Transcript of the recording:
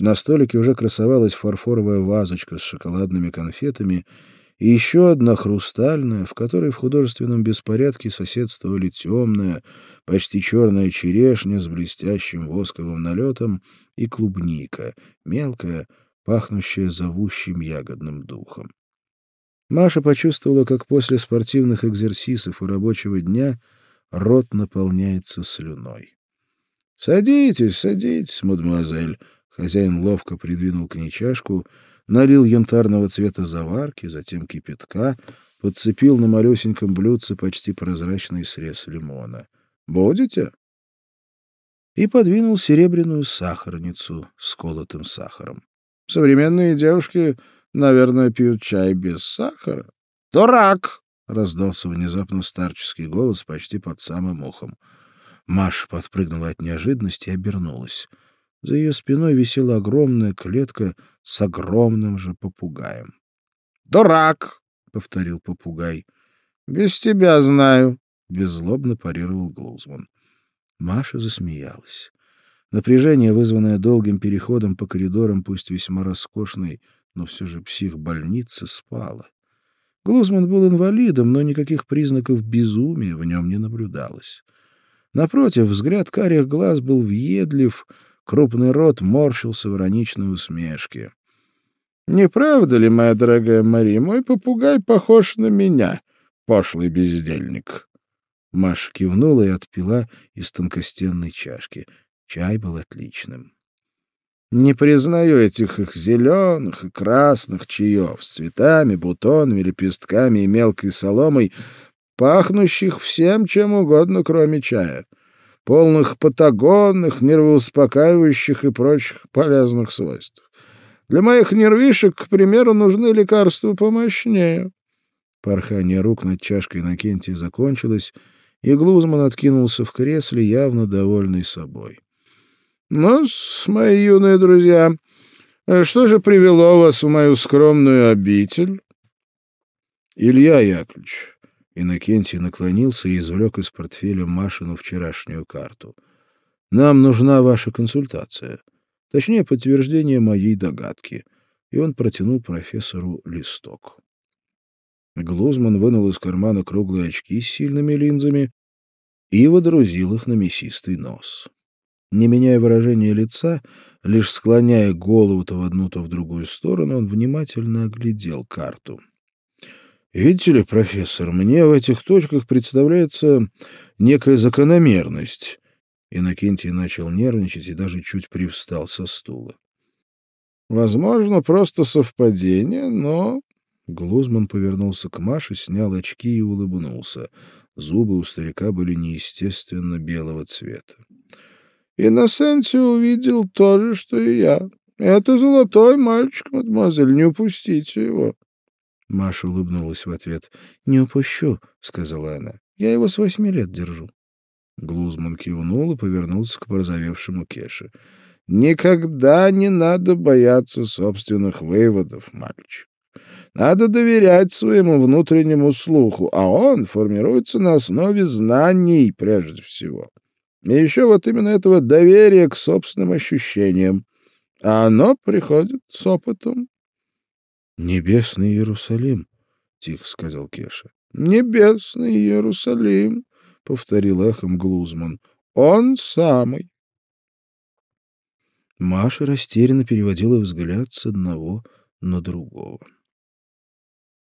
На столике уже красовалась фарфоровая вазочка с шоколадными конфетами и еще одна хрустальная, в которой в художественном беспорядке соседствовали темная, почти черная черешня с блестящим восковым налетом и клубника, мелкая, пахнущая зовущим ягодным духом. Маша почувствовала, как после спортивных экзерсисов и рабочего дня рот наполняется слюной. — Садитесь, садитесь, мадемуазель. Хозяин ловко придвинул к ней чашку, налил янтарного цвета заварки, затем кипятка, подцепил на малюсеньком блюдце почти прозрачный срез лимона. «Будете?» И подвинул серебряную сахарницу с колотым сахаром. «Современные девушки, наверное, пьют чай без сахара». «Дурак!» — раздался внезапно старческий голос почти под самым ухом. Маша подпрыгнула от неожиданности и обернулась. За ее спиной висела огромная клетка с огромным же попугаем. «Дурак!» — повторил попугай. «Без тебя знаю», — беззлобно парировал Глузман. Маша засмеялась. Напряжение, вызванное долгим переходом по коридорам, пусть весьма роскошной, но все же психбольницы, спало. Глузман был инвалидом, но никаких признаков безумия в нем не наблюдалось. Напротив, взгляд карих глаз был въедлив, Крупный рот морщился в ироничной усмешке. «Не правда ли, моя дорогая Мари, мой попугай похож на меня, пошлый бездельник?» Маша кивнула и отпила из тонкостенной чашки. Чай был отличным. «Не признаю этих их зеленых и красных чаев с цветами, бутонами, лепестками и мелкой соломой, пахнущих всем чем угодно, кроме чая полных патагонных, нервоуспокаивающих и прочих полезных свойств. Для моих нервишек, к примеру, нужны лекарства помощнее. Порхание рук над чашкой Накентия закончилось, и Глузман откинулся в кресле, явно довольный собой. — Ну, мои юные друзья, что же привело вас в мою скромную обитель? — Илья Яковлевич, Иннокентий наклонился и извлек из портфеля Машину вчерашнюю карту. «Нам нужна ваша консультация. Точнее, подтверждение моей догадки». И он протянул профессору листок. Глузман вынул из кармана круглые очки с сильными линзами и водрузил их на мясистый нос. Не меняя выражения лица, лишь склоняя голову то в одну, то в другую сторону, он внимательно оглядел карту. Видите ли, профессор, мне в этих точках представляется некая закономерность. Иннокентий начал нервничать и даже чуть привстал со стула. Возможно, просто совпадение, но... Глузман повернулся к Маше, снял очки и улыбнулся. Зубы у старика были неестественно белого цвета. Инносенсио увидел то же, что и я. Это золотой мальчик, мадемуазель, не упустите его. Маша улыбнулась в ответ. «Не упущу», — сказала она. «Я его с восьми лет держу». Глузман кивнул и повернулся к порозовевшему Кеше. «Никогда не надо бояться собственных выводов, мальчик. Надо доверять своему внутреннему слуху, а он формируется на основе знаний прежде всего. И еще вот именно этого доверия к собственным ощущениям. А оно приходит с опытом. «Небесный Иерусалим», — тихо сказал Кеша. «Небесный Иерусалим», — повторил эхом Глузман. «Он самый». Маша растерянно переводила взгляд с одного на другого.